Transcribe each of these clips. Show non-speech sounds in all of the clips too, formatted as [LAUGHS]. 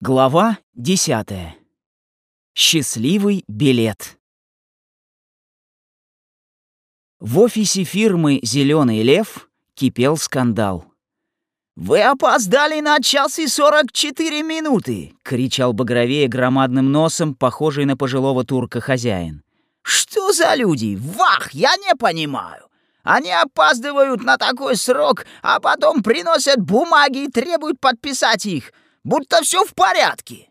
Глава 10. Счастливый билет. В офисе фирмы «Зеленый лев» кипел скандал. «Вы опоздали на час и сорок четыре минуты!» — кричал багровее громадным носом, похожий на пожилого турка хозяин. «Что за люди? Вах, я не понимаю! Они опаздывают на такой срок, а потом приносят бумаги и требуют подписать их, будто все в порядке!»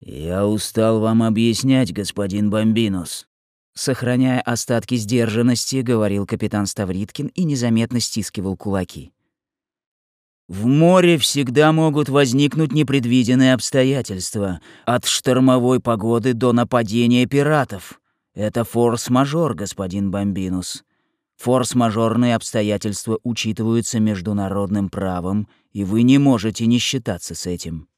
«Я устал вам объяснять, господин Бомбинус», Сохраняя остатки сдержанности, говорил капитан Ставриткин и незаметно стискивал кулаки. В море всегда могут возникнуть непредвиденные обстоятельства, от штормовой погоды до нападения пиратов. Это форс-мажор, господин Бомбинус. Форс-мажорные обстоятельства учитываются международным правом, и вы не можете не считаться с этим.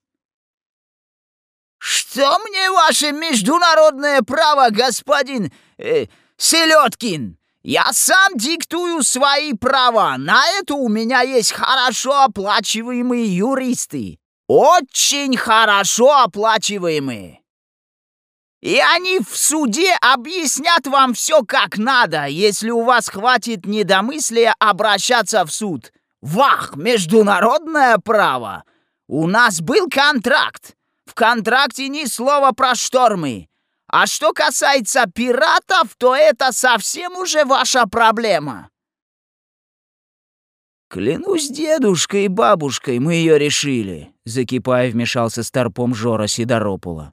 «Что мне ваше международное право, господин э, Селедкин? Я сам диктую свои права. На это у меня есть хорошо оплачиваемые юристы. Очень хорошо оплачиваемые. И они в суде объяснят вам все как надо, если у вас хватит недомыслия обращаться в суд. Вах, международное право! У нас был контракт. В контракте ни слова про штормы. А что касается пиратов, то это совсем уже ваша проблема. «Клянусь дедушкой и бабушкой, мы ее решили», — закипая вмешался старпом Жора Сидоропула.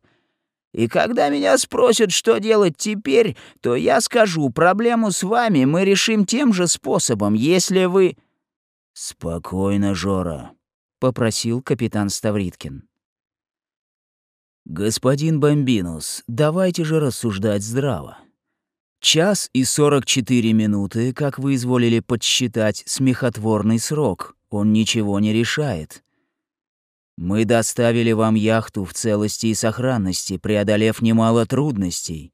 И когда меня спросят, что делать теперь, то я скажу, проблему с вами мы решим тем же способом, если вы...» «Спокойно, Жора», — попросил капитан Ставриткин. «Господин Бомбинус, давайте же рассуждать здраво. Час и сорок четыре минуты, как вы изволили подсчитать, смехотворный срок. Он ничего не решает. Мы доставили вам яхту в целости и сохранности, преодолев немало трудностей.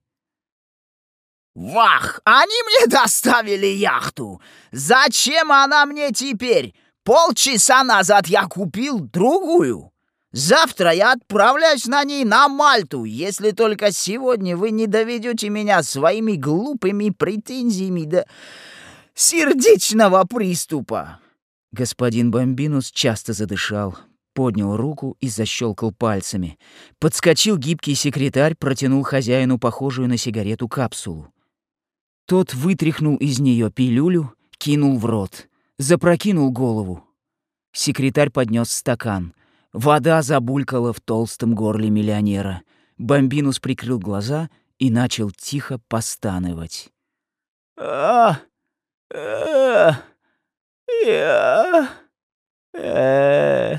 Вах, они мне доставили яхту. Зачем она мне теперь? Полчаса назад я купил другую. Завтра я отправляюсь на ней на Мальту, если только сегодня вы не доведете меня своими глупыми претензиями до сердечного приступа. Господин Бомбинус часто задышал, поднял руку и защелкал пальцами. Подскочил гибкий секретарь, протянул хозяину похожую на сигарету капсулу. Тот вытряхнул из нее пилюлю, кинул в рот, запрокинул голову. Секретарь поднес стакан. Вода забулькала в толстом горле миллионера. Бомбинус прикрыл глаза и начал тихо постанывать. «А, а, я, э,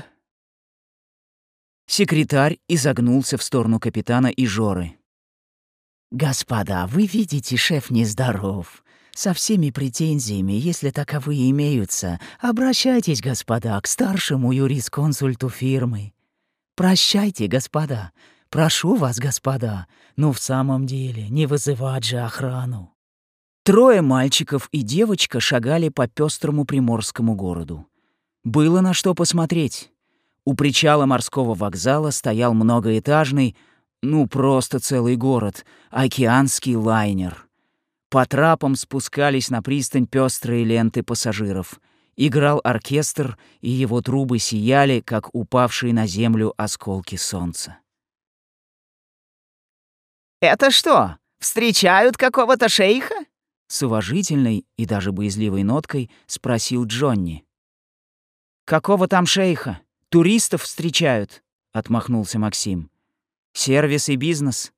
Секретарь изогнулся в сторону капитана и Жоры. «Господа, вы видите, шеф нездоров. Со всеми претензиями, если таковые имеются, обращайтесь, господа, к старшему юрисконсульту фирмы. Прощайте, господа. Прошу вас, господа. Ну, в самом деле, не вызывать же охрану». Трое мальчиков и девочка шагали по пестрому приморскому городу. Было на что посмотреть. У причала морского вокзала стоял многоэтажный, ну просто целый город, океанский лайнер. По трапам спускались на пристань пестрые ленты пассажиров. Играл оркестр, и его трубы сияли, как упавшие на землю осколки солнца. «Это что, встречают какого-то шейха?» С уважительной и даже боязливой ноткой спросил Джонни. «Какого там шейха?» Туристов встречают, отмахнулся Максим. Сервис и бизнес.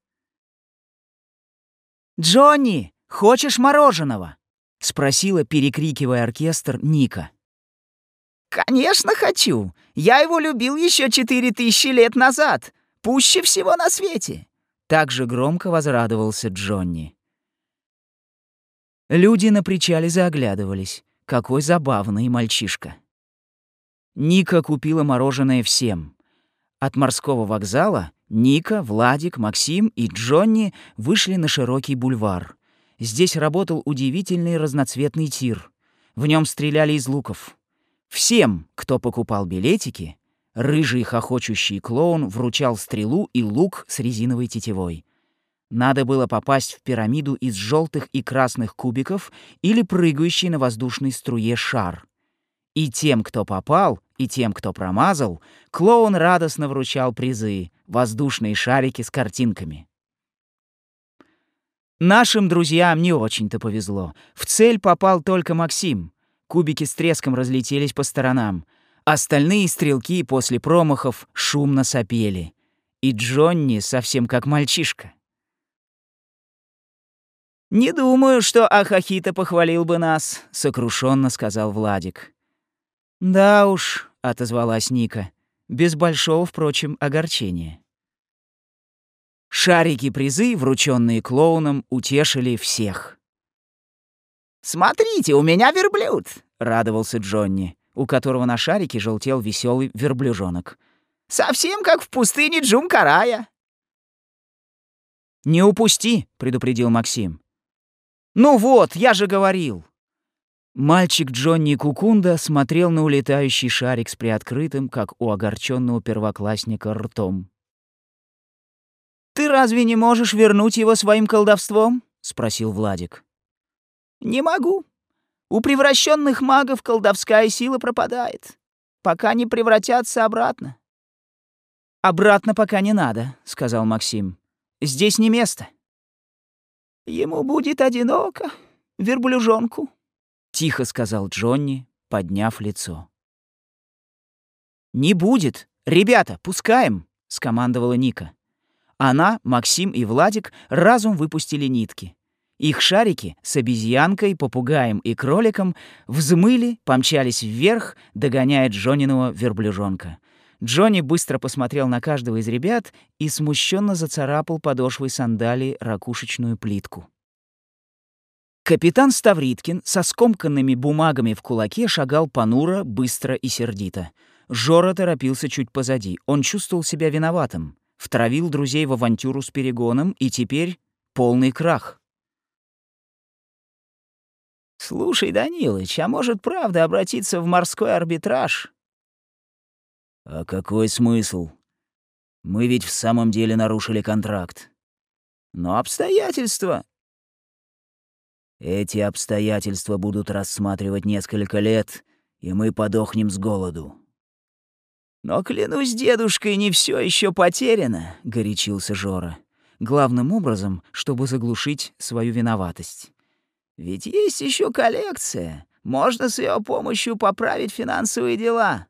Джонни, хочешь мороженого? спросила, перекрикивая оркестр, Ника. Конечно, хочу. Я его любил еще четыре тысячи лет назад. Пуще всего на свете. Так же громко возрадовался Джонни. Люди на причале заоглядывались. Какой забавный мальчишка. Ника купила мороженое всем. От морского вокзала Ника, Владик, Максим и Джонни вышли на широкий бульвар. Здесь работал удивительный разноцветный тир. В нем стреляли из луков. Всем, кто покупал билетики, Рыжий хохочущий клоун вручал стрелу и лук с резиновой тетивой. Надо было попасть в пирамиду из желтых и красных кубиков или прыгающий на воздушной струе шар. И тем, кто попал, и тем, кто промазал, клоун радостно вручал призы — воздушные шарики с картинками. Нашим друзьям не очень-то повезло. В цель попал только Максим. Кубики с треском разлетелись по сторонам. Остальные стрелки после промахов шумно сопели. И Джонни совсем как мальчишка. «Не думаю, что Ахахита похвалил бы нас», — сокрушенно сказал Владик. «Да уж», — отозвалась Ника, без большого, впрочем, огорчения. Шарики-призы, врученные клоуном, утешили всех. «Смотрите, у меня верблюд!» — радовался Джонни, у которого на шарике желтел веселый верблюжонок. «Совсем как в пустыне Джумкарая!» «Не упусти!» — предупредил Максим. «Ну вот, я же говорил!» Мальчик Джонни Кукунда смотрел на улетающий шарик с приоткрытым, как у огорченного первоклассника, ртом. «Ты разве не можешь вернуть его своим колдовством?» — спросил Владик. «Не могу. У превращенных магов колдовская сила пропадает, пока не превратятся обратно». «Обратно пока не надо», — сказал Максим. «Здесь не место». «Ему будет одиноко, верблюжонку», — тихо сказал Джонни, подняв лицо. «Не будет! Ребята, пускаем!» — скомандовала Ника. Она, Максим и Владик разум выпустили нитки. Их шарики с обезьянкой, попугаем и кроликом взмыли, помчались вверх, догоняя Джониного верблюжонка. Джонни быстро посмотрел на каждого из ребят и смущенно зацарапал подошвой сандалии ракушечную плитку. Капитан Ставриткин со скомканными бумагами в кулаке шагал понуро, быстро и сердито. Жора торопился чуть позади. Он чувствовал себя виноватым втравил друзей в авантюру с перегоном, и теперь полный крах. «Слушай, Данилыч, а может, правда обратиться в морской арбитраж?» «А какой смысл? Мы ведь в самом деле нарушили контракт. Но обстоятельства...» «Эти обстоятельства будут рассматривать несколько лет, и мы подохнем с голоду. «Но, клянусь дедушкой, не все еще потеряно», — горячился Жора. Главным образом, чтобы заглушить свою виноватость. «Ведь есть еще коллекция. Можно с ее помощью поправить финансовые дела».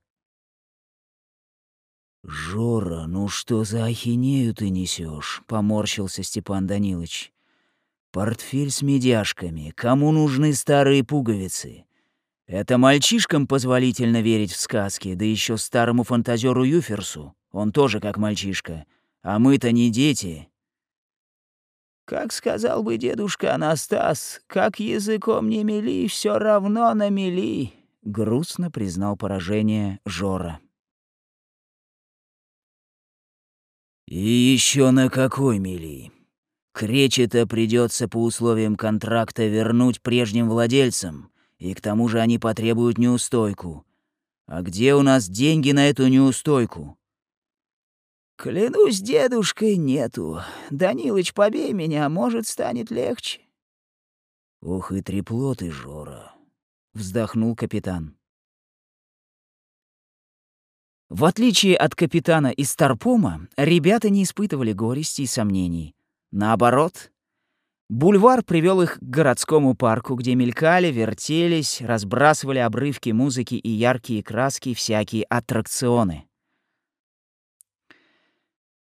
«Жора, ну что за ахинею ты несешь? поморщился Степан Данилович. «Портфель с медяшками. Кому нужны старые пуговицы? Это мальчишкам позволительно верить в сказки, да еще старому фантазеру Юферсу. Он тоже как мальчишка. А мы-то не дети. Как сказал бы дедушка Анастас, как языком не мели, все равно намели, грустно признал поражение Жора. И еще на какой мели? Кречета придется по условиям контракта вернуть прежним владельцам, и к тому же они потребуют неустойку. А где у нас деньги на эту неустойку? Клянусь дедушкой, нету. Данилыч, побей меня, может, станет легче. Ох и трепло ты, Жора, вздохнул капитан. В отличие от капитана из Старпома, ребята не испытывали горести и сомнений. Наоборот, Бульвар привел их к городскому парку, где мелькали, вертелись, разбрасывали обрывки музыки и яркие краски всякие аттракционы.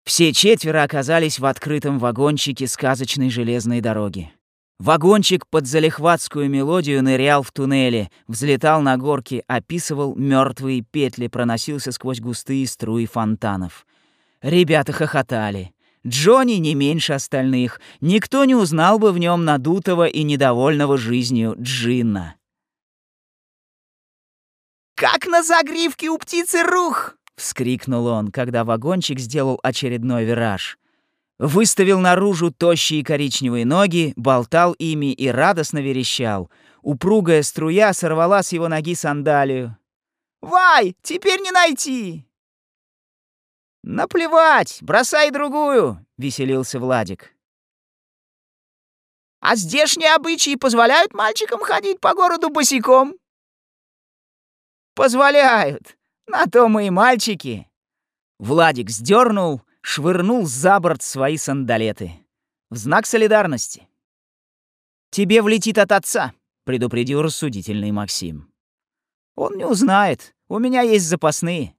Все четверо оказались в открытом вагончике сказочной железной дороги. Вагончик под залихватскую мелодию нырял в туннеле, взлетал на горки, описывал мертвые петли, проносился сквозь густые струи фонтанов. Ребята хохотали. Джонни не меньше остальных. Никто не узнал бы в нем надутого и недовольного жизнью Джинна. «Как на загривке у птицы рух!» — вскрикнул он, когда вагончик сделал очередной вираж. Выставил наружу тощие коричневые ноги, болтал ими и радостно верещал. Упругая струя сорвала с его ноги сандалию. «Вай, теперь не найти!» «Наплевать, бросай другую!» — веселился Владик. «А здешние обычаи позволяют мальчикам ходить по городу босиком?» «Позволяют. На то мы и мальчики». Владик сдернул, швырнул за борт свои сандалеты. В знак солидарности. «Тебе влетит от отца», — предупредил рассудительный Максим. «Он не узнает. У меня есть запасные».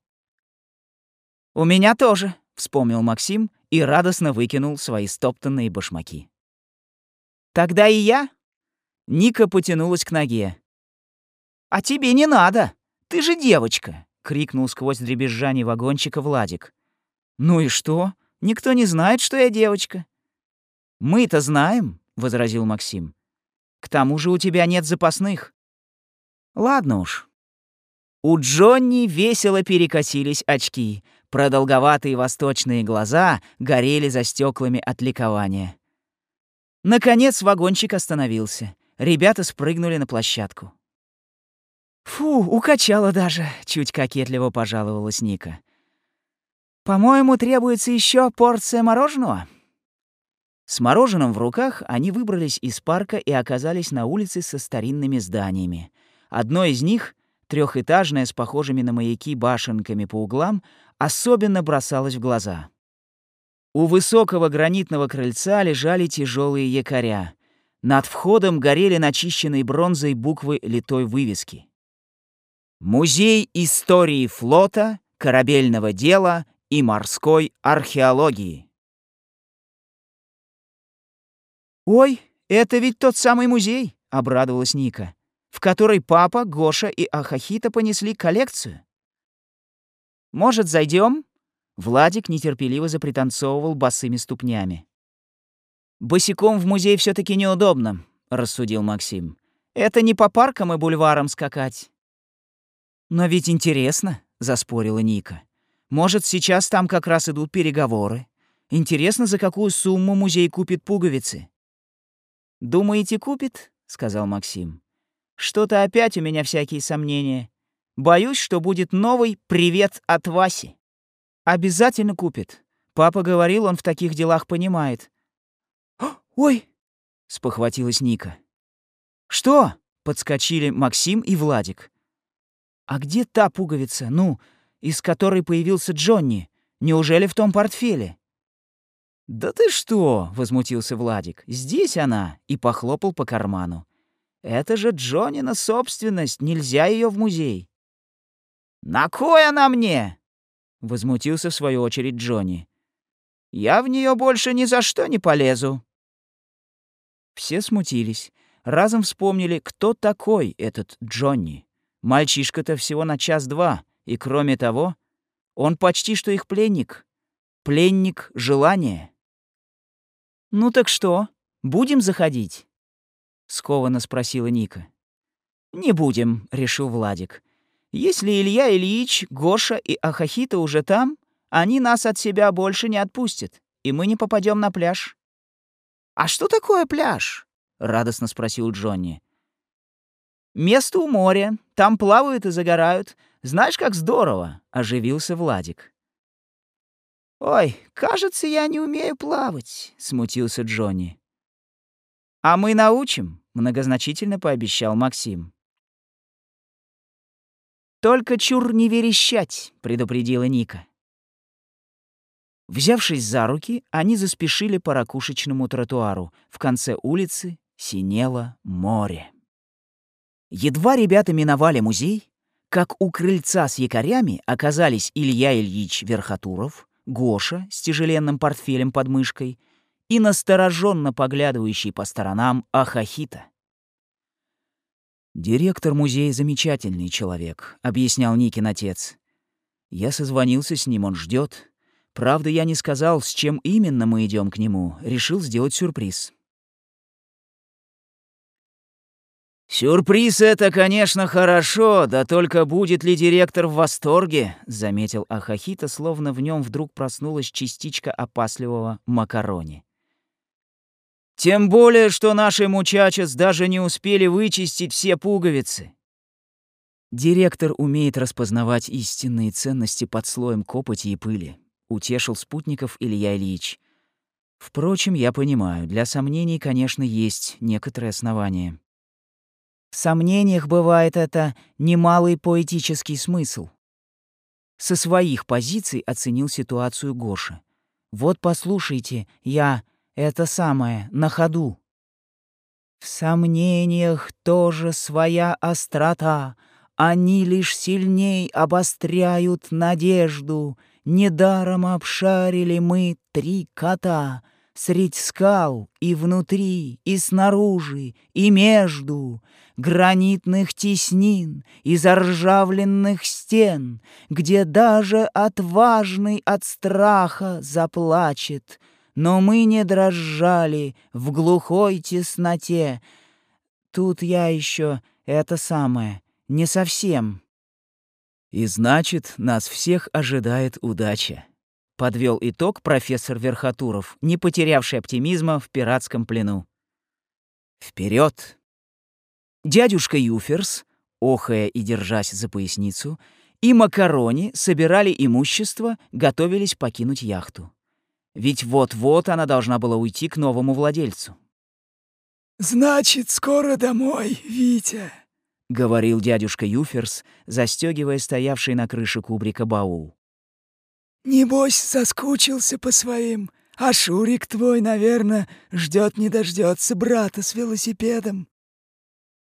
«У меня тоже», — вспомнил Максим и радостно выкинул свои стоптанные башмаки. «Тогда и я?» Ника потянулась к ноге. «А тебе не надо! Ты же девочка!» — крикнул сквозь дребезжание вагончика Владик. «Ну и что? Никто не знает, что я девочка». «Мы-то знаем», — возразил Максим. «К тому же у тебя нет запасных». «Ладно уж, у Джонни весело перекосились очки. Продолговатые восточные глаза горели за стеклами от ликования. Наконец вагончик остановился. Ребята спрыгнули на площадку. «Фу, укачала даже», — чуть кокетливо пожаловалась Ника. «По-моему, требуется еще порция мороженого?» С мороженым в руках они выбрались из парка и оказались на улице со старинными зданиями. Одно из них трехэтажная с похожими на маяки башенками по углам, особенно бросалась в глаза. У высокого гранитного крыльца лежали тяжелые якоря. Над входом горели начищенной бронзой буквы литой вывески. Музей истории флота, корабельного дела и морской археологии. «Ой, это ведь тот самый музей!» — обрадовалась Ника в которой папа, Гоша и Ахахита понесли коллекцию. «Может, зайдем? Владик нетерпеливо запританцовывал босыми ступнями. «Босиком в музей все таки неудобно», — рассудил Максим. «Это не по паркам и бульварам скакать». «Но ведь интересно», — заспорила Ника. «Может, сейчас там как раз идут переговоры. Интересно, за какую сумму музей купит пуговицы?» «Думаете, купит?» — сказал Максим. Что-то опять у меня всякие сомнения. Боюсь, что будет новый «Привет от Васи». Обязательно купит. Папа говорил, он в таких делах понимает. «Ой!» — спохватилась Ника. «Что?» — подскочили Максим и Владик. «А где та пуговица, ну, из которой появился Джонни? Неужели в том портфеле?» «Да ты что?» — возмутился Владик. «Здесь она!» — и похлопал по карману. Это же Джонина собственность, нельзя ее в музей. «На кой она мне?» — возмутился в свою очередь Джонни. «Я в нее больше ни за что не полезу». Все смутились, разом вспомнили, кто такой этот Джонни. Мальчишка-то всего на час-два, и кроме того, он почти что их пленник. Пленник желания. «Ну так что, будем заходить?» — скованно спросила Ника. «Не будем», — решил Владик. «Если Илья Ильич, Гоша и Ахахита уже там, они нас от себя больше не отпустят, и мы не попадем на пляж». «А что такое пляж?» — радостно спросил Джонни. «Место у моря. Там плавают и загорают. Знаешь, как здорово!» — оживился Владик. «Ой, кажется, я не умею плавать», — смутился Джонни. «А мы научим», — многозначительно пообещал Максим. «Только чур не верещать», — предупредила Ника. Взявшись за руки, они заспешили по ракушечному тротуару. В конце улицы синело море. Едва ребята миновали музей, как у крыльца с якорями оказались Илья Ильич Верхотуров, Гоша с тяжеленным портфелем под мышкой — и настороженно поглядывающий по сторонам Ахахита. «Директор музея замечательный человек», — объяснял Никин отец. «Я созвонился с ним, он ждет. Правда, я не сказал, с чем именно мы идем к нему. Решил сделать сюрприз». «Сюрприз — это, конечно, хорошо, да только будет ли директор в восторге?» — заметил Ахахита, словно в нем вдруг проснулась частичка опасливого макарони. Тем более, что наши мучачес даже не успели вычистить все пуговицы. Директор умеет распознавать истинные ценности под слоем копоти и пыли, утешил спутников Илья Ильич. Впрочем, я понимаю, для сомнений, конечно, есть некоторые основания. В сомнениях бывает это немалый поэтический смысл. Со своих позиций оценил ситуацию Гоша. Вот послушайте, я это самое на ходу. В сомнениях тоже своя острота, они лишь сильней обостряют надежду. Недаром обшарили мы три кота, Средь скал и внутри, и снаружи, и между Гранитных теснин и заржавленных стен, Где даже отважный от страха заплачет, Но мы не дрожали в глухой тесноте. Тут я еще это самое, не совсем. И значит, нас всех ожидает удача. Подвел итог профессор Верхотуров, не потерявший оптимизма в пиратском плену. Вперед! Дядюшка Юферс, охая и держась за поясницу, и Макарони собирали имущество, готовились покинуть яхту. Ведь вот-вот она должна была уйти к новому владельцу. «Значит, скоро домой, Витя», — говорил дядюшка Юферс, застегивая стоявший на крыше кубрика баул. «Небось, соскучился по своим, а Шурик твой, наверное, ждет не дождется брата с велосипедом».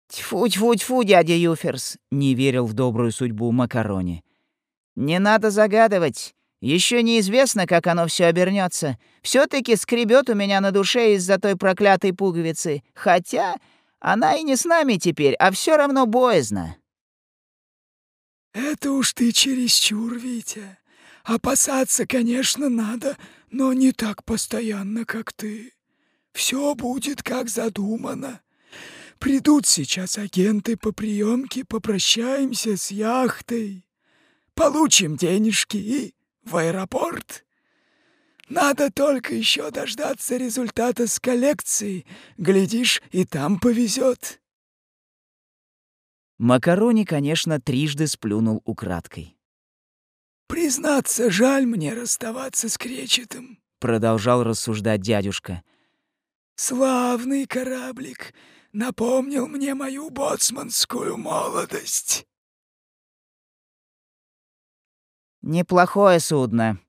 «Тьфу-тьфу-тьфу, дядя Юферс!» — не верил в добрую судьбу Макарони. «Не надо загадывать. Еще неизвестно, как оно все обернется. Все-таки скребет у меня на душе из-за той проклятой пуговицы. Хотя она и не с нами теперь, а все равно боязно. Это уж ты чересчур, Витя. Опасаться, конечно, надо, но не так постоянно, как ты. Все будет как задумано. Придут сейчас агенты по приемке, попрощаемся с яхтой, получим денежки и в аэропорт. Надо только еще дождаться результата с коллекцией. Глядишь, и там повезет. Макарони, конечно, трижды сплюнул украдкой. «Признаться, жаль мне расставаться с Кречетом», — продолжал рассуждать дядюшка. «Славный кораблик напомнил мне мою боцманскую молодость». «Неплохое судно»,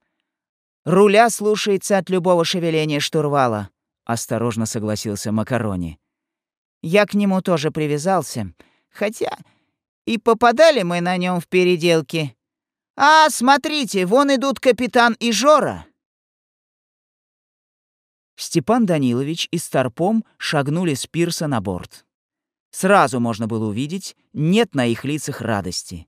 Руля слушается от любого шевеления штурвала», — осторожно согласился Макарони. «Я к нему тоже привязался, хотя и попадали мы на нем в переделки. А, смотрите, вон идут капитан и Жора». Степан Данилович и Старпом шагнули с пирса на борт. Сразу можно было увидеть, нет на их лицах радости.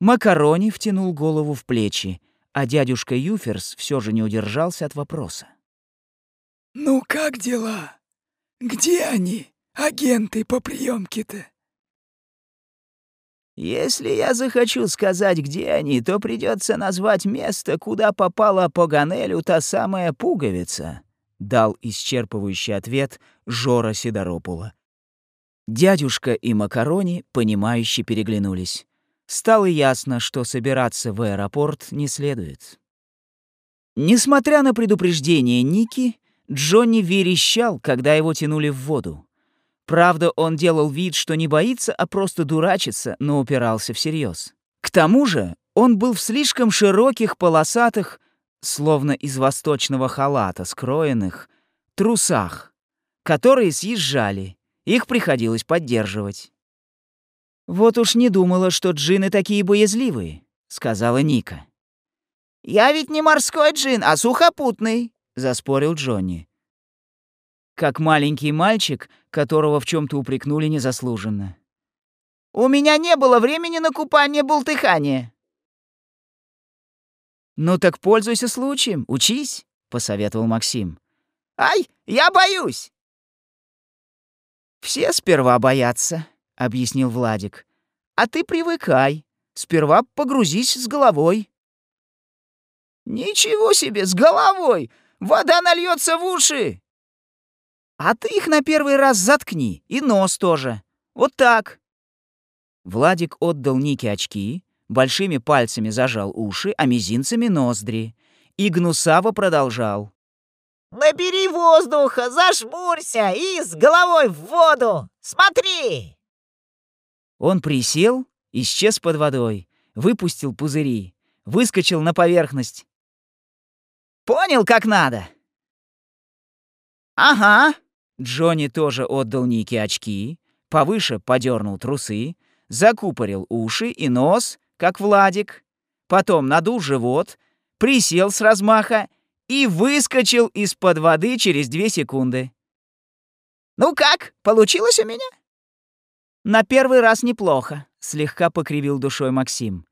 Макарони втянул голову в плечи, а дядюшка Юферс все же не удержался от вопроса. «Ну как дела? Где они, агенты по приемке-то?» «Если я захочу сказать, где они, то придется назвать место, куда попала по Ганелю та самая пуговица», — дал исчерпывающий ответ Жора Сидоропула. Дядюшка и Макарони, понимающе переглянулись стало ясно, что собираться в аэропорт не следует. Несмотря на предупреждение Ники, Джонни верещал, когда его тянули в воду. Правда, он делал вид, что не боится, а просто дурачится, но упирался всерьез. К тому же он был в слишком широких полосатых, словно из восточного халата скроенных, трусах, которые съезжали, их приходилось поддерживать. «Вот уж не думала, что джины такие боязливые», — сказала Ника. «Я ведь не морской джин, а сухопутный», — заспорил Джонни. Как маленький мальчик, которого в чем то упрекнули незаслуженно. «У меня не было времени на купание бултыхания». «Ну так пользуйся случаем, учись», — посоветовал Максим. «Ай, я боюсь!» «Все сперва боятся», — объяснил Владик. «А ты привыкай. Сперва погрузись с головой». «Ничего себе, с головой! Вода нальется в уши!» «А ты их на первый раз заткни, и нос тоже. Вот так». Владик отдал Нике очки, большими пальцами зажал уши, а мизинцами ноздри и гнусаво продолжал. «Набери воздуха, зажмурься и с головой в воду! Смотри!» Он присел, исчез под водой, выпустил пузыри, выскочил на поверхность. «Понял, как надо?» «Ага». Джонни тоже отдал Нике очки, повыше подернул трусы, закупорил уши и нос, как Владик, потом надул живот, присел с размаха и выскочил из-под воды через две секунды. «Ну как, получилось у меня?» «На первый раз неплохо», — слегка покривил душой Максим.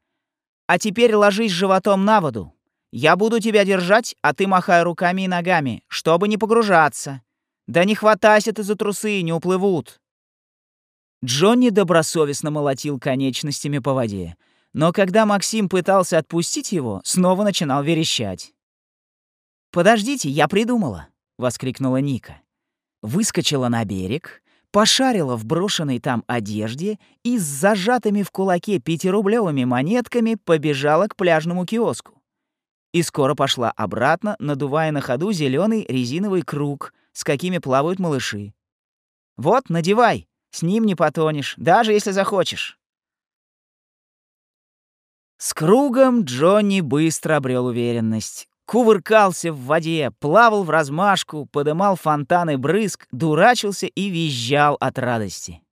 «А теперь ложись животом на воду. Я буду тебя держать, а ты махай руками и ногами, чтобы не погружаться. Да не хватайся ты за трусы, не уплывут». Джонни добросовестно молотил конечностями по воде, но когда Максим пытался отпустить его, снова начинал верещать. «Подождите, я придумала!» — воскликнула Ника. Выскочила на берег, пошарила в брошенной там одежде и с зажатыми в кулаке пятирублевыми монетками побежала к пляжному киоску. И скоро пошла обратно, надувая на ходу зеленый резиновый круг, с какими плавают малыши. «Вот, надевай, с ним не потонешь, даже если захочешь». С кругом Джонни быстро обрел уверенность. Кувыркался в воде, плавал в размашку, подымал фонтаны брызг, дурачился и визжал от радости.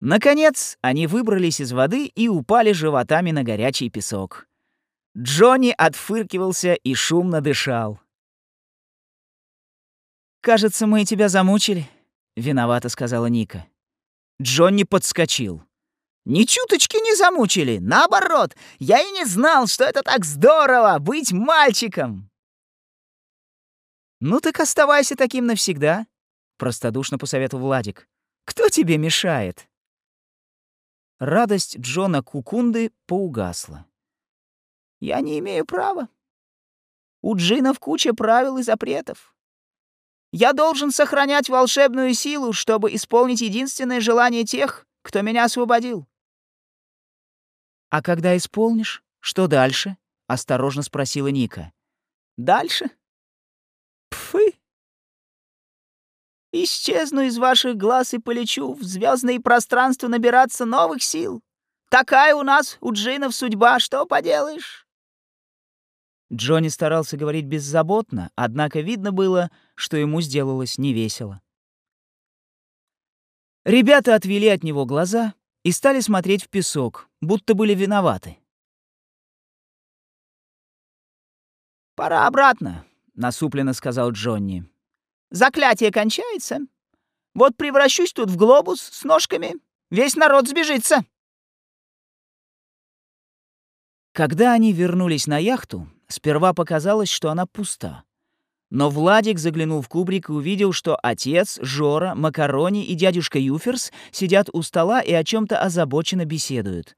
Наконец, они выбрались из воды и упали животами на горячий песок. Джонни отфыркивался и шумно дышал. «Кажется, мы тебя замучили», — виновато сказала Ника. Джонни подскочил. Ни чуточки не замучили. Наоборот, я и не знал, что это так здорово — быть мальчиком. «Ну так оставайся таким навсегда», — простодушно посоветовал Владик. «Кто тебе мешает?» Радость Джона Кукунды поугасла. «Я не имею права. У джинов куча правил и запретов. Я должен сохранять волшебную силу, чтобы исполнить единственное желание тех, кто меня освободил. «А когда исполнишь, что дальше?» — осторожно спросила Ника. «Дальше? Пфы! Исчезну из ваших глаз и полечу в звездные пространства набираться новых сил. Такая у нас, у джинов, судьба, что поделаешь?» Джонни старался говорить беззаботно, однако видно было, что ему сделалось невесело. Ребята отвели от него глаза и стали смотреть в песок, будто были виноваты. «Пора обратно», — насупленно сказал Джонни. «Заклятие кончается. Вот превращусь тут в глобус с ножками. Весь народ сбежится». Когда они вернулись на яхту, сперва показалось, что она пуста. Но Владик заглянул в кубрик увидел, что отец, Жора, Макарони и дядюшка Юферс сидят у стола и о чем то озабоченно беседуют.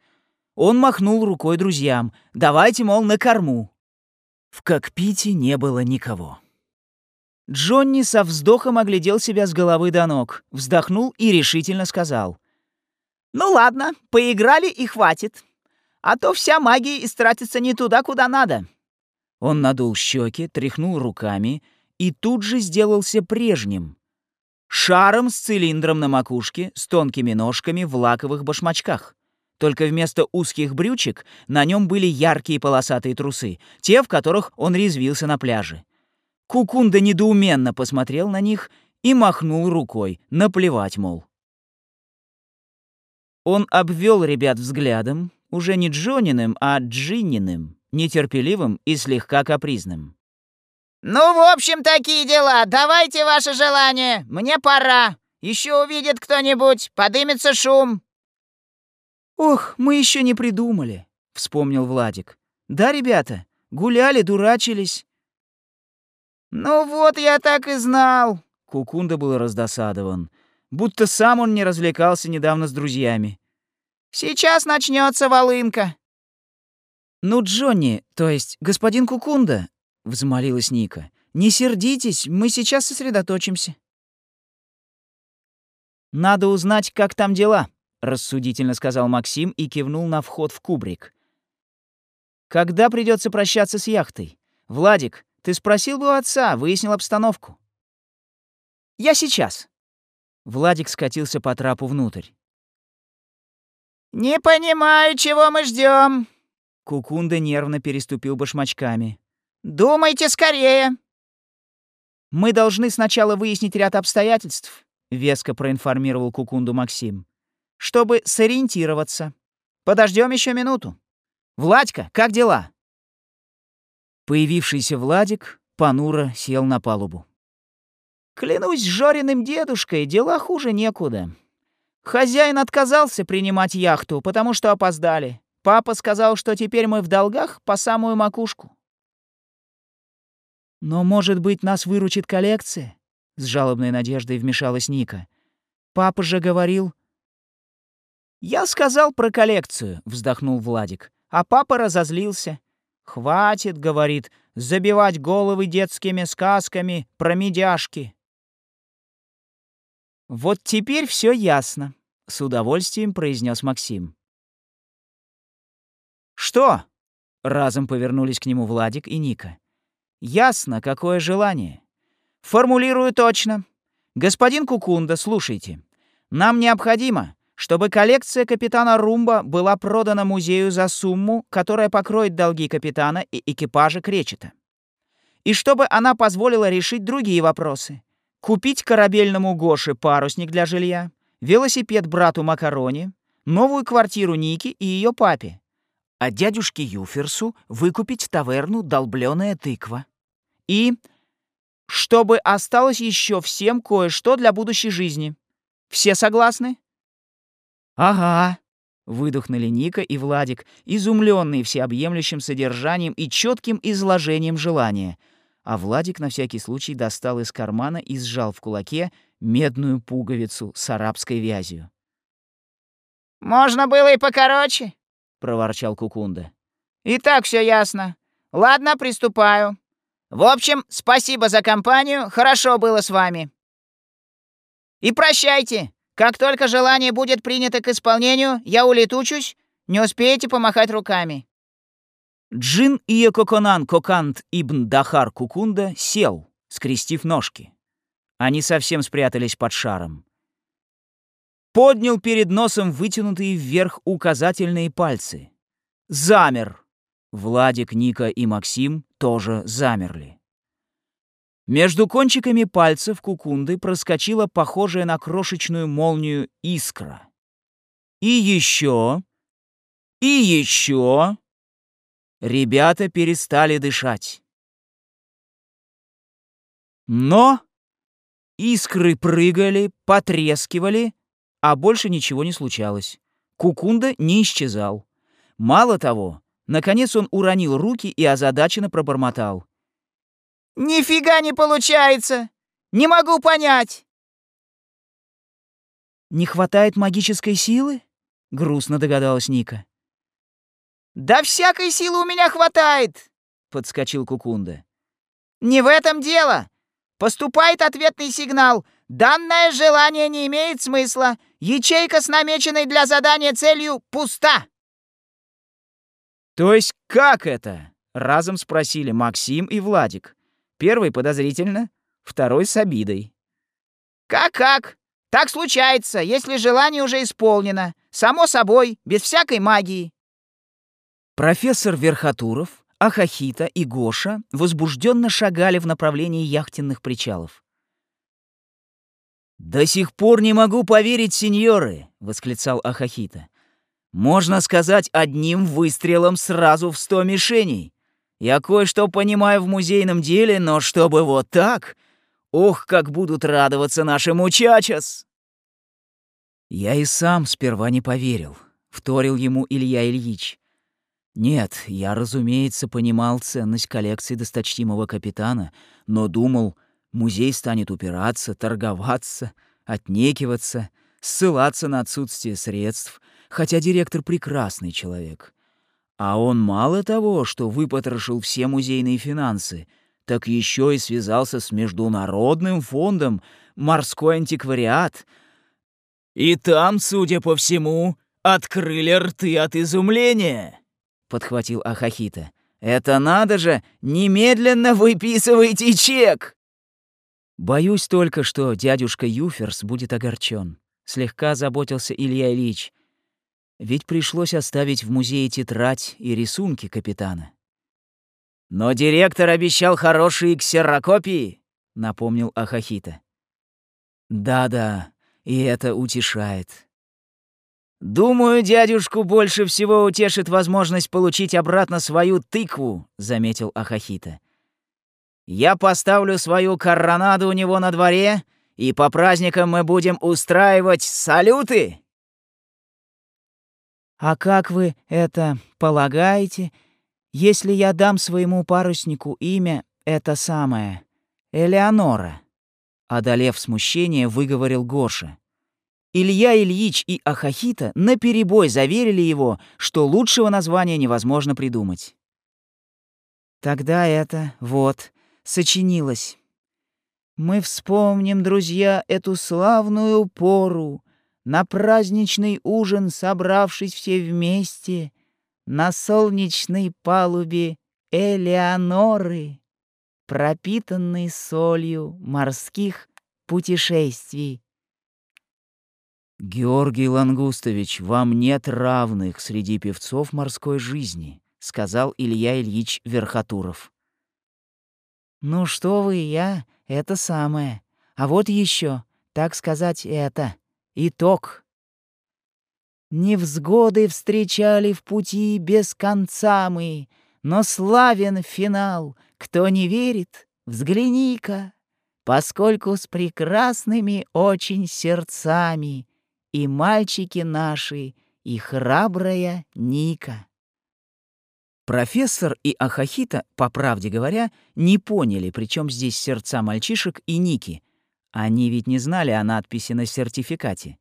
Он махнул рукой друзьям. «Давайте, мол, на корму». В кокпите не было никого. Джонни со вздохом оглядел себя с головы до ног, вздохнул и решительно сказал. «Ну ладно, поиграли и хватит. А то вся магия истратится не туда, куда надо. Он надул щеки, тряхнул руками и тут же сделался прежним. Шаром с цилиндром на макушке, с тонкими ножками в лаковых башмачках. Только вместо узких брючек на нем были яркие полосатые трусы, те, в которых он резвился на пляже. Кукунда недоуменно посмотрел на них и махнул рукой, наплевать, мол. Он обвел ребят взглядом, уже не Джониным, а Джинниным нетерпеливым и слегка капризным. «Ну, в общем, такие дела. Давайте ваше желание. Мне пора. Еще увидит кто-нибудь, подымется шум». «Ох, мы еще не придумали», — вспомнил Владик. «Да, ребята, гуляли, дурачились». «Ну вот, я так и знал». Кукунда был раздосадован, будто сам он не развлекался недавно с друзьями. «Сейчас начнется волынка. «Ну, Джонни, то есть господин Кукунда», — взмолилась Ника, — «не сердитесь, мы сейчас сосредоточимся». «Надо узнать, как там дела», — рассудительно сказал Максим и кивнул на вход в кубрик. «Когда придется прощаться с яхтой? Владик, ты спросил бы у отца, выяснил обстановку. Я сейчас. Владик скатился по трапу внутрь. «Не понимаю, чего мы ждем. Кукунда нервно переступил башмачками. «Думайте скорее!» «Мы должны сначала выяснить ряд обстоятельств», — веско проинформировал Кукунду Максим, «чтобы сориентироваться. Подождем еще минуту. Владька, как дела?» Появившийся Владик понуро сел на палубу. «Клянусь Жориным дедушкой, дела хуже некуда. Хозяин отказался принимать яхту, потому что опоздали. Папа сказал, что теперь мы в долгах по самую макушку. Но, может быть, нас выручит коллекция? С жалобной надеждой вмешалась Ника. Папа же говорил... Я сказал про коллекцию, вздохнул Владик. А папа разозлился. Хватит, говорит, забивать головы детскими сказками про медяшки. Вот теперь все ясно, с удовольствием произнес Максим. «Что?» — разом повернулись к нему Владик и Ника. «Ясно, какое желание. Формулирую точно. Господин Кукунда, слушайте. Нам необходимо, чтобы коллекция капитана Румба была продана музею за сумму, которая покроет долги капитана и экипажа Кречета. И чтобы она позволила решить другие вопросы. Купить корабельному Гоше парусник для жилья, велосипед брату Макарони, новую квартиру Ники и ее папе, а дядюшке Юферсу выкупить таверну «Долблёная тыква». И чтобы осталось еще всем кое-что для будущей жизни. Все согласны? Ага, выдохнули Ника и Владик, изумленные всеобъемлющим содержанием и четким изложением желания. А Владик на всякий случай достал из кармана и сжал в кулаке медную пуговицу с арабской вязью. «Можно было и покороче», проворчал Кукунда. «И так все ясно. Ладно, приступаю. В общем, спасибо за компанию, хорошо было с вами. И прощайте. Как только желание будет принято к исполнению, я улетучусь, не успеете помахать руками». Джин Иекоконан Кокант Ибн Дахар Кукунда сел, скрестив ножки. Они совсем спрятались под шаром поднял перед носом вытянутые вверх указательные пальцы. Замер. Владик, Ника и Максим тоже замерли. Между кончиками пальцев кукунды проскочила похожая на крошечную молнию искра. И еще, и еще. Ребята перестали дышать. Но искры прыгали, потрескивали, а больше ничего не случалось. Кукунда не исчезал. Мало того, наконец он уронил руки и озадаченно пробормотал. «Нифига не получается! Не могу понять!» «Не хватает магической силы?» — грустно догадалась Ника. «Да всякой силы у меня хватает!» — подскочил Кукунда. «Не в этом дело! Поступает ответный сигнал. Данное желание не имеет смысла. Ячейка с намеченной для задания целью пуста. То есть как это? Разом спросили Максим и Владик. Первый подозрительно, второй с обидой. Как-как? Так случается, если желание уже исполнено. Само собой, без всякой магии. Профессор Верхотуров, Ахахита и Гоша возбужденно шагали в направлении яхтенных причалов. «До сих пор не могу поверить, сеньоры!» — восклицал Ахахита. «Можно сказать, одним выстрелом сразу в сто мишеней. Я кое-что понимаю в музейном деле, но чтобы вот так... Ох, как будут радоваться наши мучачас!» Я и сам сперва не поверил, — вторил ему Илья Ильич. Нет, я, разумеется, понимал ценность коллекции досточтимого капитана, но думал, Музей станет упираться, торговаться, отнекиваться, ссылаться на отсутствие средств, хотя директор прекрасный человек. А он мало того, что выпотрошил все музейные финансы, так еще и связался с Международным фондом «Морской антиквариат». И там, судя по всему, открыли рты от изумления, — подхватил Ахахита. Это надо же! Немедленно выписывайте чек!» Боюсь только, что дядюшка Юферс будет огорчен. Слегка заботился Илья Ильич. Ведь пришлось оставить в музее тетрадь и рисунки капитана. «Но директор обещал хорошие ксерокопии», — напомнил Ахахита. «Да-да, и это утешает. «Думаю, дядюшку больше всего утешит возможность получить обратно свою тыкву», — заметил Ахахита. «Я поставлю свою коронаду у него на дворе, и по праздникам мы будем устраивать салюты». «А как вы это полагаете, если я дам своему паруснику имя это самое, Элеонора?» Одолев смущение, выговорил Гоша. Илья Ильич и Ахахита наперебой заверили его, что лучшего названия невозможно придумать. Тогда это, вот, сочинилось. Мы вспомним, друзья, эту славную пору, на праздничный ужин собравшись все вместе, на солнечной палубе Элеоноры, пропитанной солью морских путешествий. «Георгий Лангустович, вам нет равных среди певцов морской жизни», — сказал Илья Ильич Верхотуров. «Ну что вы, я — это самое. А вот еще, так сказать, это, итог. Невзгоды встречали в пути без конца мы, но славен финал. Кто не верит, взгляни-ка, поскольку с прекрасными очень сердцами — и мальчики наши, и храбрая Ника. Профессор и Ахахита, по правде говоря, не поняли, при чем здесь сердца мальчишек и Ники. Они ведь не знали о надписи на сертификате.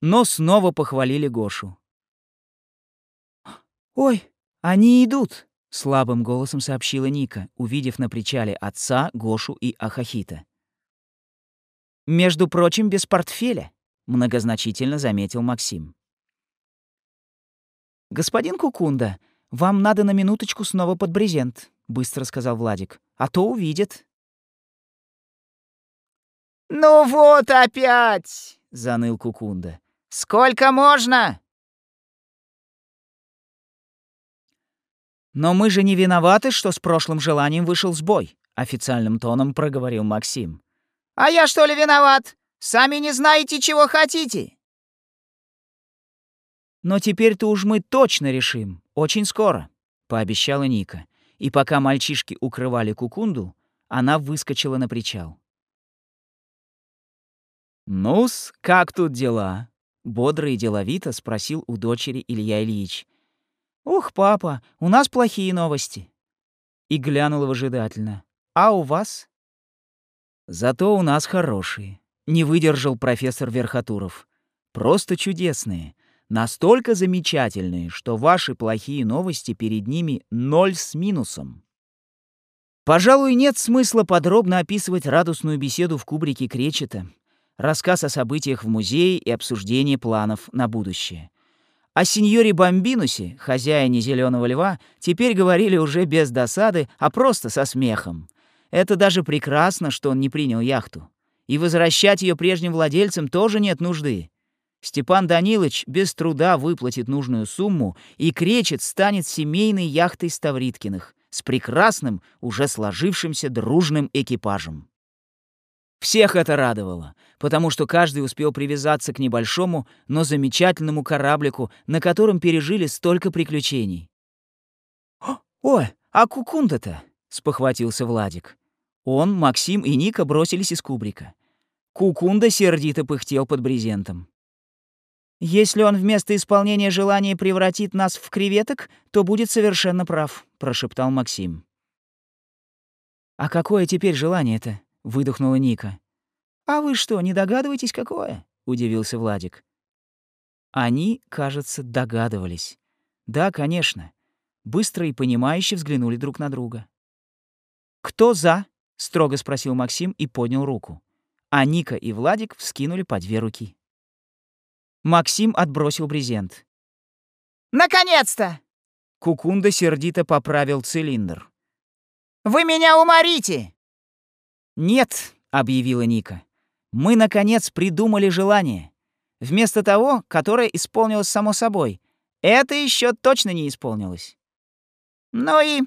Но снова похвалили Гошу. «Ой, они идут!» — слабым голосом сообщила Ника, увидев на причале отца, Гошу и Ахахита. «Между прочим, без портфеля многозначительно заметил Максим. «Господин Кукунда, вам надо на минуточку снова под брезент», — быстро сказал Владик. «А то увидят». «Ну вот опять!» — заныл Кукунда. «Сколько можно?» «Но мы же не виноваты, что с прошлым желанием вышел сбой», — официальным тоном проговорил Максим. «А я что ли виноват? Сами не знаете, чего хотите!» «Но теперь-то уж мы точно решим. Очень скоро», — пообещала Ника. И пока мальчишки укрывали Кукунду, она выскочила на причал. «Ну-с, как тут дела?» — бодро и деловито спросил у дочери Илья Ильич. «Ух, папа, у нас плохие новости». И глянула выжидательно. «А у вас?» «Зато у нас хорошие», не выдержал профессор Верхотуров. Просто чудесные. Настолько замечательные, что ваши плохие новости перед ними ноль с минусом. Пожалуй, нет смысла подробно описывать радостную беседу в кубрике Кречета, рассказ о событиях в музее и обсуждение планов на будущее. О сеньоре Бомбинусе, хозяине «Зеленого льва», теперь говорили уже без досады, а просто со смехом. Это даже прекрасно, что он не принял яхту и возвращать ее прежним владельцам тоже нет нужды. Степан Данилович без труда выплатит нужную сумму, и Кречет станет семейной яхтой Ставриткиных с прекрасным, уже сложившимся дружным экипажем. Всех это радовало, потому что каждый успел привязаться к небольшому, но замечательному кораблику, на котором пережили столько приключений. «Ой, а Кукунда-то?» — спохватился Владик. Он, Максим и Ника бросились из кубрика. Кукунда сердито пыхтел под брезентом. «Если он вместо исполнения желания превратит нас в креветок, то будет совершенно прав», — прошептал Максим. «А какое теперь желание-то?» — выдохнула Ника. «А вы что, не догадываетесь, какое?» — удивился Владик. Они, кажется, догадывались. Да, конечно. Быстро и понимающе взглянули друг на друга. «Кто за?» — строго спросил Максим и поднял руку. А Ника и Владик вскинули по две руки. Максим отбросил брезент. «Наконец-то! Кукунда сердито поправил цилиндр. «Вы меня уморите!» «Нет», — объявила Ника. «Мы, наконец, придумали желание. Вместо того, которое исполнилось само собой. Это еще точно не исполнилось». «Ну и...»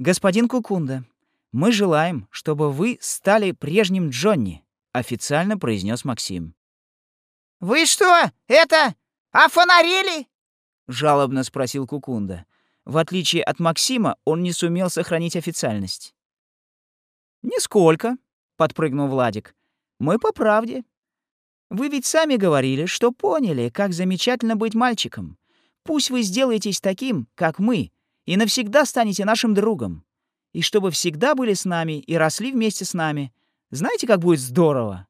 «Господин Кукунда, мы желаем, чтобы вы стали прежним Джонни», — официально произнес Максим. «Вы что, это, офонарели?» — жалобно спросил Кукунда. В отличие от Максима, он не сумел сохранить официальность. «Нисколько», — подпрыгнул Владик. «Мы по правде. Вы ведь сами говорили, что поняли, как замечательно быть мальчиком. Пусть вы сделаетесь таким, как мы, и навсегда станете нашим другом. И чтобы всегда были с нами и росли вместе с нами. Знаете, как будет здорово?»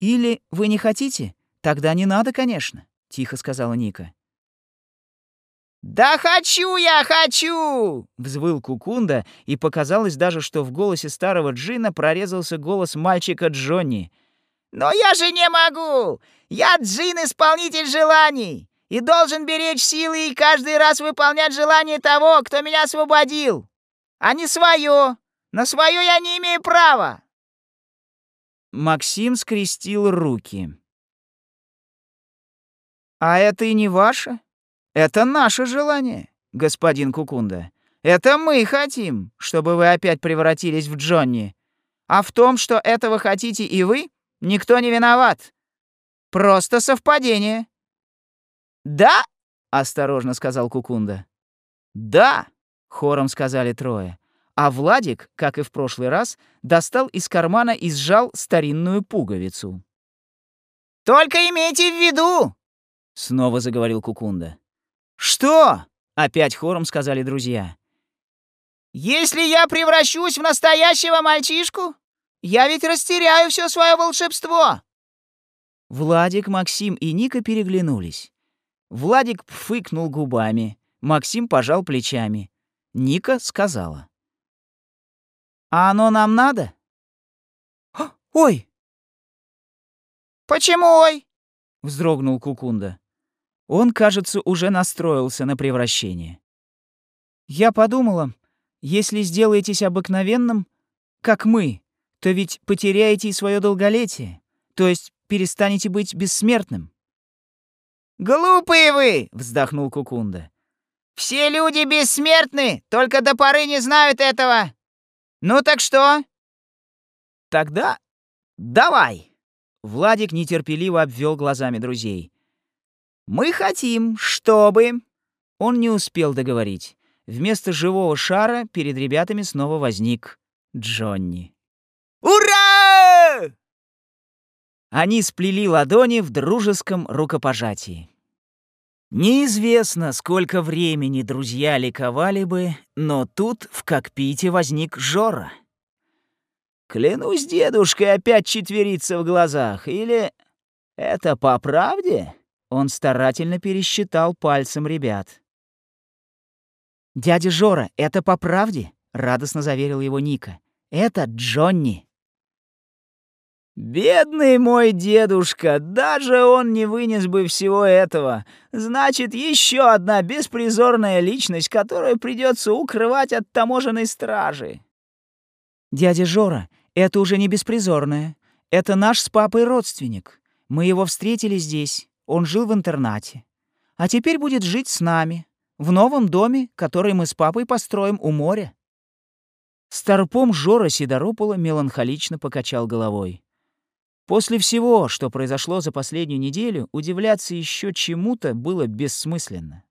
«Или вы не хотите? Тогда не надо, конечно», — тихо сказала Ника. «Да хочу я, хочу!» — взвыл Кукунда, и показалось даже, что в голосе старого Джина прорезался голос мальчика Джонни. «Но я же не могу! Я Джин-исполнитель желаний и должен беречь силы и каждый раз выполнять желание того, кто меня освободил, а не свое. На свое я не имею права!» Максим скрестил руки. «А это и не ваше? Это наше желание, господин Кукунда. Это мы хотим, чтобы вы опять превратились в Джонни. А в том, что этого хотите и вы, никто не виноват. Просто совпадение». «Да?» — осторожно сказал Кукунда. «Да!» — хором сказали трое. А Владик, как и в прошлый раз, достал из кармана и сжал старинную пуговицу. «Только имейте в виду!» — снова заговорил Кукунда. «Что?» — опять хором сказали друзья. «Если я превращусь в настоящего мальчишку, я ведь растеряю все свое волшебство!» Владик, Максим и Ника переглянулись. Владик пфыкнул губами, Максим пожал плечами. Ника сказала. А оно нам надо? Ой! Почему ой? Вздрогнул Кукунда. Он, кажется, уже настроился на превращение. Я подумала, если сделаетесь обыкновенным, как мы, то ведь потеряете и свое долголетие, то есть перестанете быть бессмертным. «Глупые вы!» — вздохнул Кукунда. «Все люди бессмертны, только до поры не знают этого. Ну так что? Тогда давай. Владик нетерпеливо обвел глазами друзей. Мы хотим, чтобы... Он не успел договорить. Вместо живого шара перед ребятами снова возник Джонни. «Ура!» Они сплели ладони в дружеском рукопожатии. Неизвестно, сколько времени друзья ликовали бы, но тут в кокпите возник Жора. «Клянусь дедушкой, опять четверится в глазах, или... Это по правде?» Он старательно пересчитал пальцем ребят. «Дядя Жора, это по правде?» — радостно заверил его Ника. «Это Джонни». «Бедный мой дедушка, даже он не вынес бы всего этого. Значит, еще одна беспризорная личность, которую придется укрывать от таможенной стражи». «Дядя Жора, это уже не беспризорная. Это наш с папой родственник. Мы его встретили здесь. Он жил в интернате. А теперь будет жить с нами, в новом доме, который мы с папой построим у моря». Старпом Жора Сидоропула меланхолично покачал головой. После всего, что произошло за последнюю неделю, удивляться еще чему-то было бессмысленно.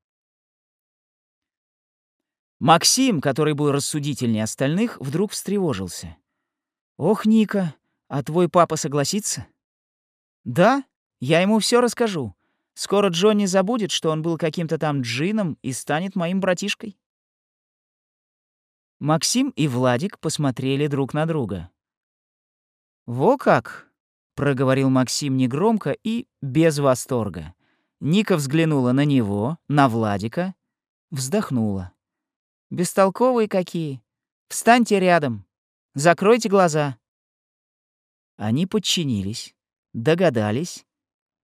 Максим, который был рассудительнее остальных, вдруг встревожился. «Ох, Ника, а твой папа согласится?» «Да, я ему все расскажу. Скоро Джонни забудет, что он был каким-то там джином и станет моим братишкой». Максим и Владик посмотрели друг на друга. «Во как!» Проговорил Максим негромко и без восторга. Ника взглянула на него, на Владика, вздохнула. «Бестолковые какие! Встаньте рядом! Закройте глаза!» Они подчинились, догадались.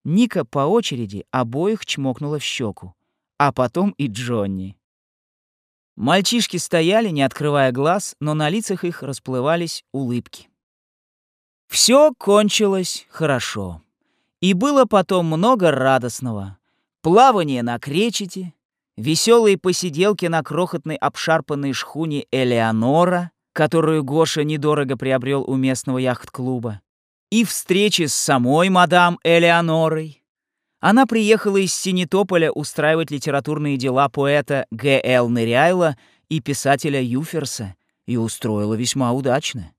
Ника по очереди обоих чмокнула в щеку, а потом и Джонни. Мальчишки стояли, не открывая глаз, но на лицах их расплывались улыбки. Все кончилось хорошо. И было потом много радостного. Плавание на кречете, веселые посиделки на крохотной обшарпанной шхуне Элеонора, которую Гоша недорого приобрел у местного яхт-клуба, и встречи с самой мадам Элеонорой. Она приехала из Синетополя устраивать литературные дела поэта Г.Л. Ныряйла и писателя Юферса, и устроила весьма удачно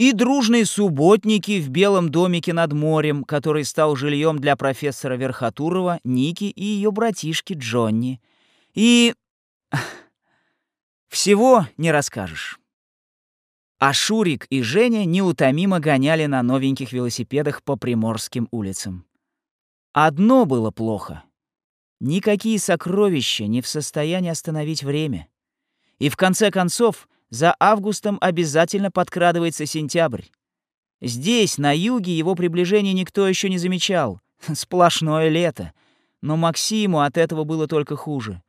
и дружные субботники в белом домике над морем, который стал жильем для профессора Верхотурова, Ники и ее братишки Джонни. И... [LAUGHS] Всего не расскажешь. А Шурик и Женя неутомимо гоняли на новеньких велосипедах по приморским улицам. Одно было плохо. Никакие сокровища не в состоянии остановить время. И в конце концов за августом обязательно подкрадывается сентябрь. Здесь, на юге, его приближение никто еще не замечал. [LAUGHS] Сплошное лето. Но Максиму от этого было только хуже.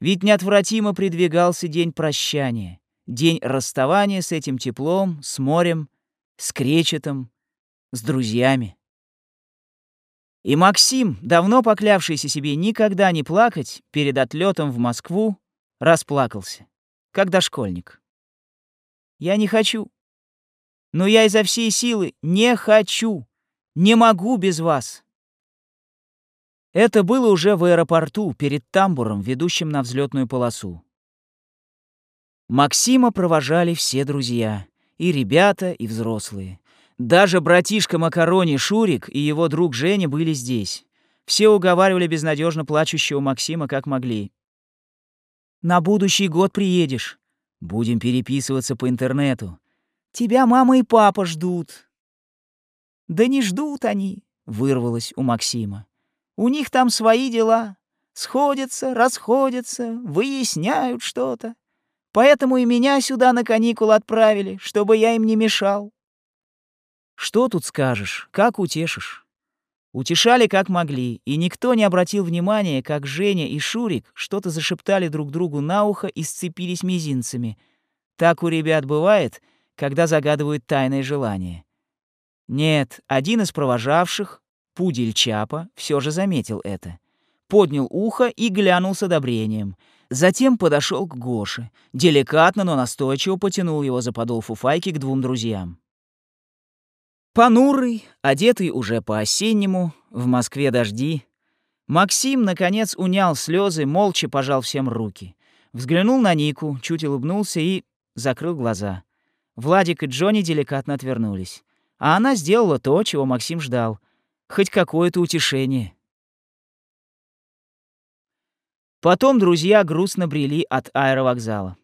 Ведь неотвратимо придвигался день прощания. День расставания с этим теплом, с морем, с кречетом, с друзьями. И Максим, давно поклявшийся себе никогда не плакать, перед отлетом в Москву расплакался, как дошкольник. Я не хочу. Но я изо всей силы не хочу. Не могу без вас. Это было уже в аэропорту, перед тамбуром, ведущим на взлетную полосу. Максима провожали все друзья, и ребята, и взрослые. Даже братишка Макарони Шурик и его друг Женя были здесь. Все уговаривали безнадежно плачущего Максима как могли. «На будущий год приедешь. Будем переписываться по интернету. Тебя мама и папа ждут». «Да не ждут они», — вырвалось у Максима. «У них там свои дела. Сходятся, расходятся, выясняют что-то. Поэтому и меня сюда на каникулы отправили, чтобы я им не мешал». «Что тут скажешь? Как утешишь?» Утешали как могли, и никто не обратил внимания, как Женя и Шурик что-то зашептали друг другу на ухо и сцепились мизинцами. Так у ребят бывает, когда загадывают тайное желание. Нет, один из провожавших, пудель Чапа, все же заметил это. Поднял ухо и глянул с одобрением. Затем подошел к Гоше, деликатно, но настойчиво потянул его за подол фуфайки к двум друзьям. Понурый, одетый уже по-осеннему, в Москве дожди, Максим, наконец, унял слезы, молча пожал всем руки. Взглянул на Нику, чуть улыбнулся и закрыл глаза. Владик и Джонни деликатно отвернулись. А она сделала то, чего Максим ждал. Хоть какое-то утешение. Потом друзья грустно брели от аэровокзала.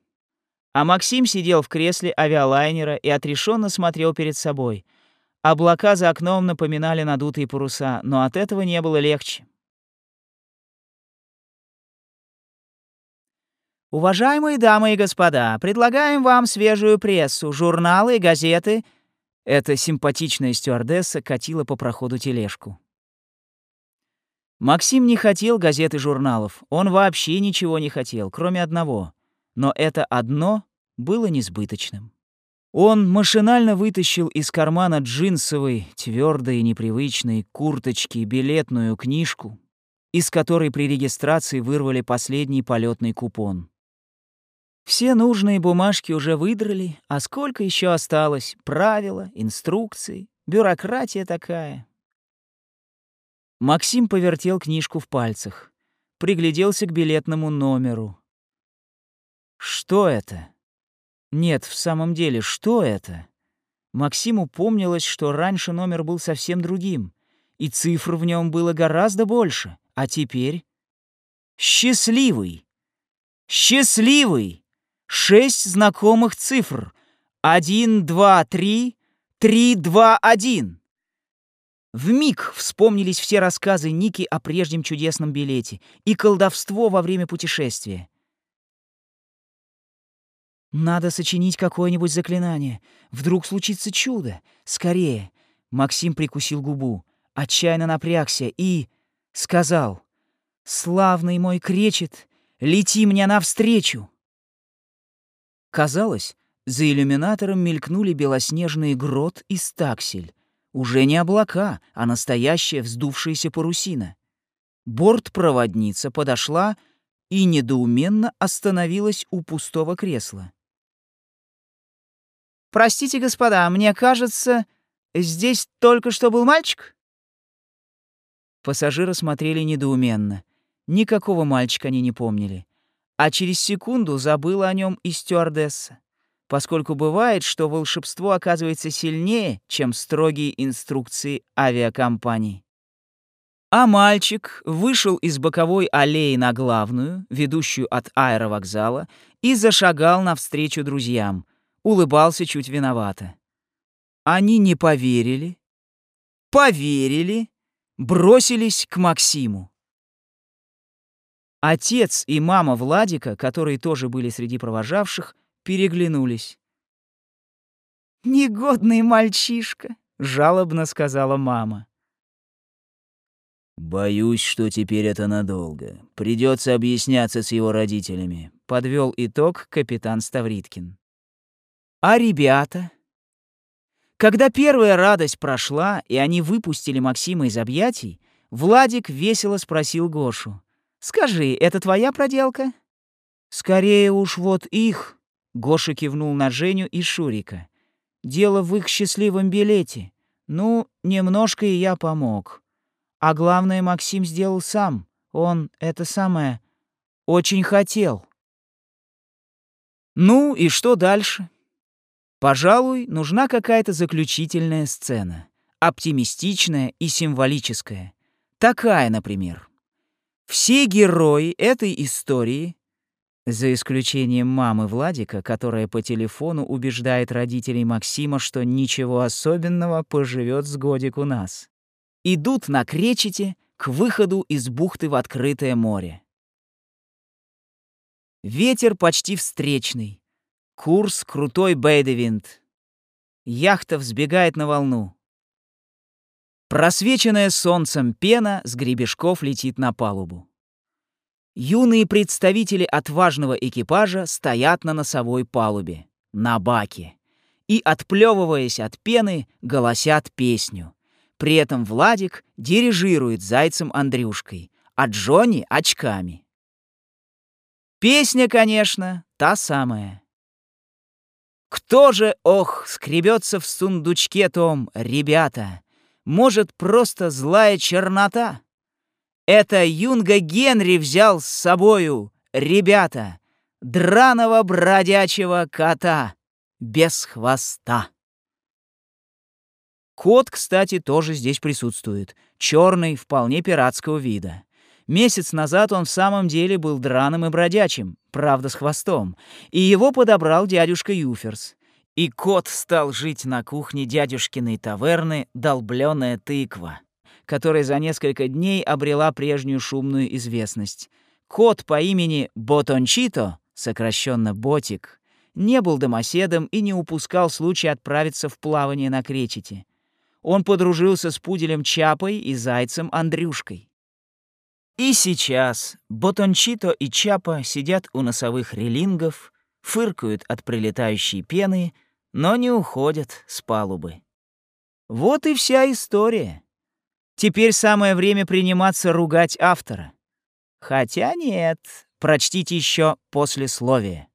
А Максим сидел в кресле авиалайнера и отрешенно смотрел перед собой — Облака за окном напоминали надутые паруса, но от этого не было легче. Уважаемые дамы и господа, предлагаем вам свежую прессу, журналы газеты. Эта симпатичная стюардесса катила по проходу тележку. Максим не хотел газет и журналов. Он вообще ничего не хотел, кроме одного. Но это одно было несбыточным. Он машинально вытащил из кармана джинсовой, твердой и непривычной курточки билетную книжку, из которой при регистрации вырвали последний полетный купон. Все нужные бумажки уже выдрали, а сколько еще осталось? Правила, инструкции, бюрократия такая. Максим повертел книжку в пальцах, пригляделся к билетному номеру. Что это? Нет, в самом деле, что это? Максиму помнилось, что раньше номер был совсем другим, и цифр в нем было гораздо больше, а теперь... Счастливый! Счастливый! Шесть знакомых цифр. Один, два, три, три, два, один. В миг вспомнились все рассказы Ники о прежнем чудесном билете и колдовство во время путешествия. Надо сочинить какое-нибудь заклинание. Вдруг случится чудо. Скорее. Максим прикусил губу, отчаянно напрягся и... сказал. Славный мой кречет, лети мне навстречу!» Казалось, за иллюминатором мелькнули белоснежный грот и стаксель. Уже не облака, а настоящая вздувшаяся парусина. Бортпроводница подошла и недоуменно остановилась у пустого кресла. «Простите, господа, мне кажется, здесь только что был мальчик?» Пассажиры смотрели недоуменно. Никакого мальчика они не помнили. А через секунду забыла о нем и стюардесса, поскольку бывает, что волшебство оказывается сильнее, чем строгие инструкции авиакомпаний. А мальчик вышел из боковой аллеи на главную, ведущую от аэровокзала, и зашагал навстречу друзьям, улыбался чуть виновато. Они не поверили, поверили, бросились к Максиму. Отец и мама Владика, которые тоже были среди провожавших, переглянулись. «Негодный мальчишка», — жалобно сказала мама. «Боюсь, что теперь это надолго. Придется объясняться с его родителями», — подвел итог капитан Ставриткин. «А ребята?» Когда первая радость прошла, и они выпустили Максима из объятий, Владик весело спросил Гошу. «Скажи, это твоя проделка?» «Скорее уж вот их», — Гоша кивнул на Женю и Шурика. «Дело в их счастливом билете. Ну, немножко и я помог. А главное, Максим сделал сам. Он, это самое, очень хотел». «Ну и что дальше?» Пожалуй, нужна какая-то заключительная сцена, оптимистичная и символическая. Такая, например. Все герои этой истории, за исключением мамы Владика, которая по телефону убеждает родителей Максима, что ничего особенного поживет с годик у нас, идут на кречете к выходу из бухты в открытое море. Ветер почти встречный, Курс крутой Бейдевинд. Яхта взбегает на волну. Просвеченная солнцем пена с гребешков летит на палубу. Юные представители отважного экипажа стоят на носовой палубе, на баке, и, отплевываясь от пены, голосят песню. При этом Владик дирижирует зайцем Андрюшкой, а Джонни — очками. Песня, конечно, та самая. Кто же, ох, скребется в сундучке том, ребята? Может, просто злая чернота? Это Юнга Генри взял с собою, ребята, драного бродячего кота без хвоста. Кот, кстати, тоже здесь присутствует. Черный, вполне пиратского вида. Месяц назад он в самом деле был драным и бродячим, правда, с хвостом, и его подобрал дядюшка Юферс. И кот стал жить на кухне дядюшкиной таверны «Долблёная тыква», которая за несколько дней обрела прежнюю шумную известность. Кот по имени Ботончито, сокращенно Ботик, не был домоседом и не упускал случая отправиться в плавание на кречете. Он подружился с пуделем Чапой и зайцем Андрюшкой. И сейчас Ботончито и Чапа сидят у носовых релингов, фыркают от прилетающей пены, но не уходят с палубы. Вот и вся история. Теперь самое время приниматься ругать автора. Хотя нет, прочтите еще послесловие.